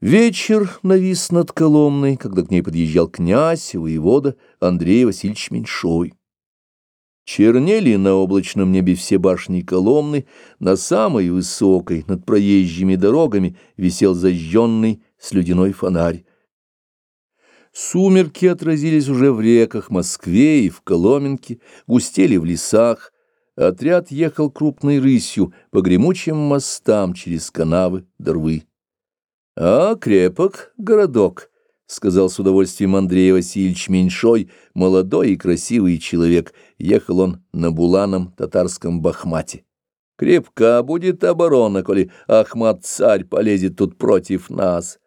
Вечер навис над Коломной, когда к ней подъезжал князь и воевода Андрей Васильевич Меньшой. Чернели на облачном небе все башни Коломны, на самой высокой, над проезжими дорогами, висел зажженный слюдяной фонарь. Сумерки отразились уже в реках Москве и в Коломенке, густели в лесах. Отряд ехал крупной рысью по гремучим мостам через канавы, дорвы. «А, крепок городок», — сказал с удовольствием Андрей Васильевич Меньшой, молодой и красивый человек. Ехал он на буланом татарском бахмате. «Крепка будет оборона, коли Ахмат-царь полезет тут против нас».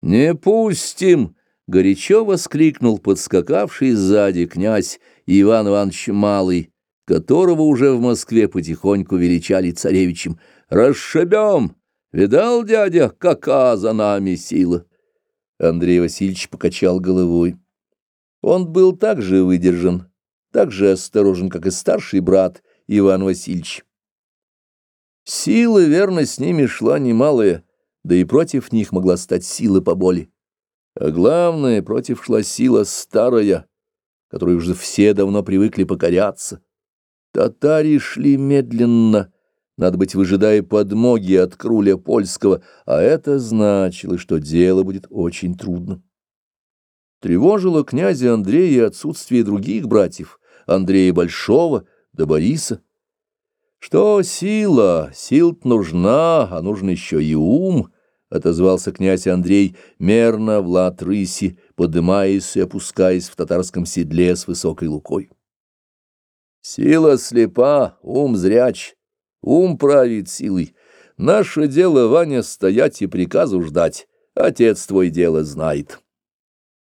«Не пустим!» — горячо воскликнул подскакавший сзади князь Иван Иванович Малый, которого уже в Москве потихоньку величали царевичем. «Расшибем!» Видал, дядя, какая за нами сила? Андрей Васильевич покачал головой. Он был так же выдержан, так же осторожен, как и старший брат Иван Васильевич. Сила, верно, с ними шла немалая, да и против них могла стать сила поболи. А главное, против шла сила старая, которой уже все давно привыкли покоряться. Татари шли медленно, надо быть, выжидая подмоги от круля польского, а это значило, что дело будет очень трудно. Тревожило князя Андрея отсутствие других братьев, Андрея Большого да Бориса. Что сила, сил нужна, а нужен еще и ум, — отозвался князь Андрей, мерно в лад рыси, подымаясь и опускаясь в татарском седле с высокой лукой. Сила слепа, ум зряч, Ум правит силой. Наше дело, Ваня, стоять и приказу ждать. Отец твой дело знает.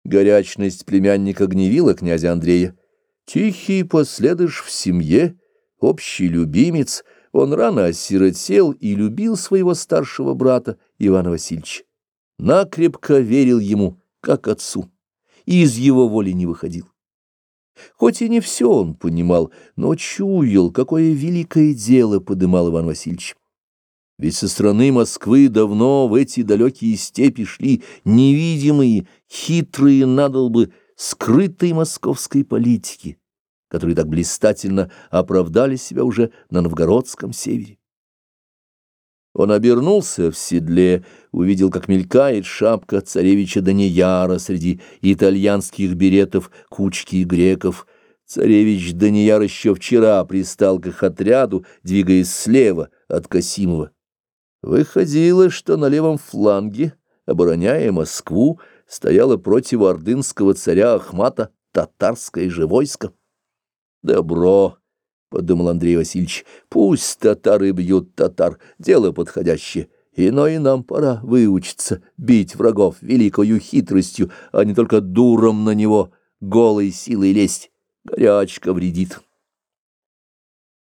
Горячность племянника гневила князя Андрея. Тихий последыш в семье, общий любимец, он рано осиротел и любил своего старшего брата Ивана Васильевича. Накрепко верил ему, как отцу, и из его воли не выходил. Хоть и не все он понимал, но чуял, какое великое дело подымал Иван Васильевич. Ведь со стороны Москвы давно в эти далекие степи шли невидимые, хитрые надолбы скрытой московской политики, которые так блистательно оправдали себя уже на новгородском севере. Он обернулся в седле, увидел, как мелькает шапка царевича Данияра среди итальянских беретов кучки греков. Царевич Данияр еще вчера пристал к их отряду, двигаясь слева от Касимова. Выходило, что на левом фланге, обороняя Москву, стояло против ордынского царя Ахмата татарское же войско. Добро! — подумал Андрей Васильевич, — пусть татары бьют татар, дело подходящее. Но и нам пора выучиться бить врагов великою хитростью, а не только дуром на него голой силой лезть. Горячка вредит.